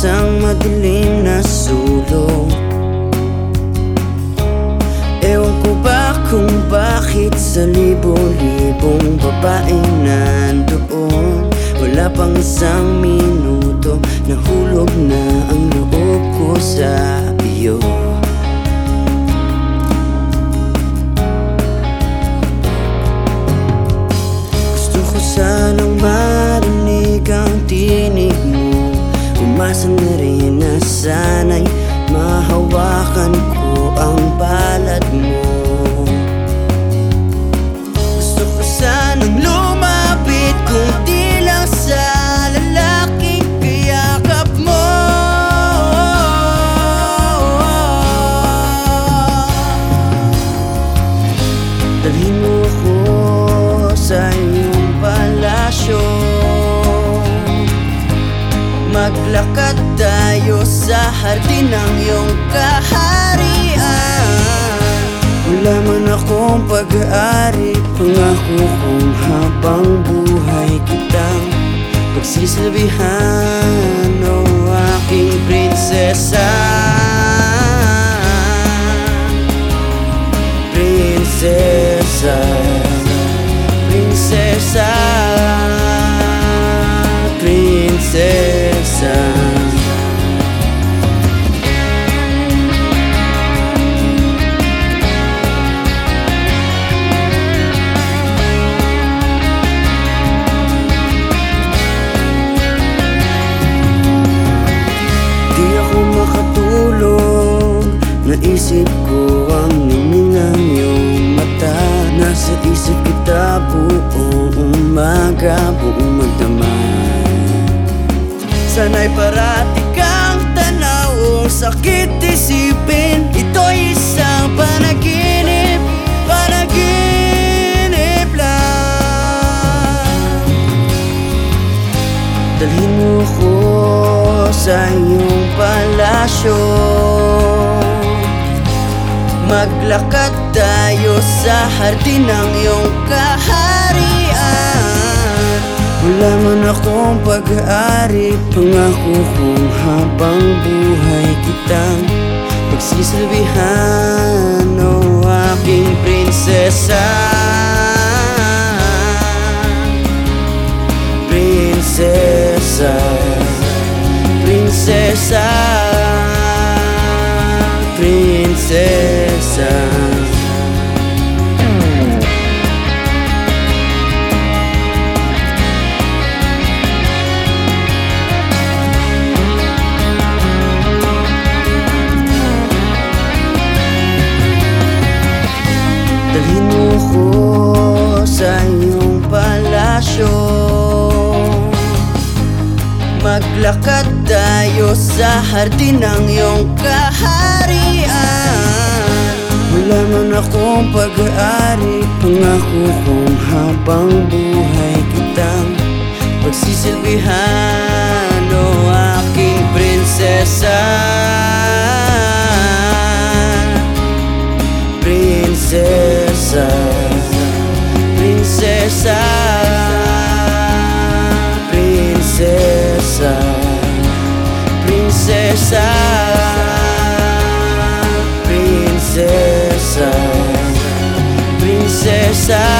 isang madilim na sulong Ewan ko ba kung bakit sa libo-libong babaeng nandoon? Wala pang isang minuto Nahulog na ang loob ko sa iyo Umasa na Maglakad tayo sa hardin ng iyong kaharian. Wala man akong pag-aari Pangako kong habang buhay kitang Pagsisilbihan. o umaga, buong magdamag Sana'y parati kang tanaw Sakit isipin. Ito'y isang panaginip Panaginip lang. Dalhin mo ko sa iyong palasyo. Maglakad tayo sa hardin ng iyong kaharian Wala man akong pag-aari Pangako kong habang buhay kitang Pagsisilbihan o aking prinsesa. Prinsesa. Prinsesa palasyo Maglakad tayo sa hardin ng iyong kaharian. Wala man akong pag-aari Pangako kong habang buhay kitang Pagsisilbihan Prinsesa Prinsesa